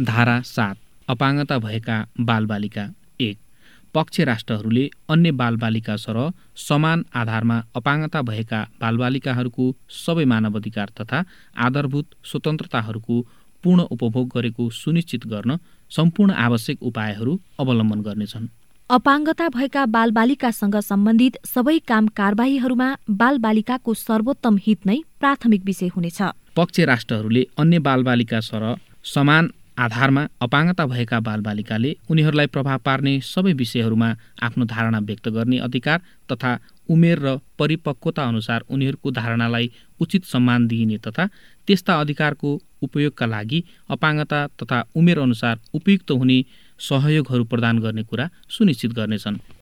धारा सात अपाङ्गता भएका बालबालिका एक पक्ष राष्ट्रहरूले अन्य बालबालिका सरह समान आधारमा अपाङ्गता भएका बालबालिकाहरूको सबै मानवाधिकार तथा आधारभूत स्वतन्त्रताहरूको पूर्ण उपभोग गरेको सुनिश्चित गर्न सम्पूर्ण आवश्यक उपायहरू अवलम्बन गर्नेछन्। अपाङ्गता भएका बालबालिकासँग सम्बन्धित सबै काम कारबाहीहरूमा बालबालिकाको सर्वोत्तम हित नै प्राथमिक विषय हुनेछ। पक्ष राष्ट्रहरूले अन्य बालबालिका सरह समान आधारमा अपाङ्गता भएका बालबालिकाले उनीहरूलाई प्रभाव पार्ने सबै विषयहरूमा आफ्नो धारणा व्यक्त गर्ने अधिकार तथा उमेर र परिपक्वता अनुसार उनीहरूको धारणालाई उचित सम्मान दिइने तथा त्यस्ता अधिकारको उपयोगका लागि अपाङ्गता तथा उमेर अनुसार उपयुक्त हुने सहयोगहरू प्रदान गर्ने कुरा सुनिश्चित गर्नेछन्।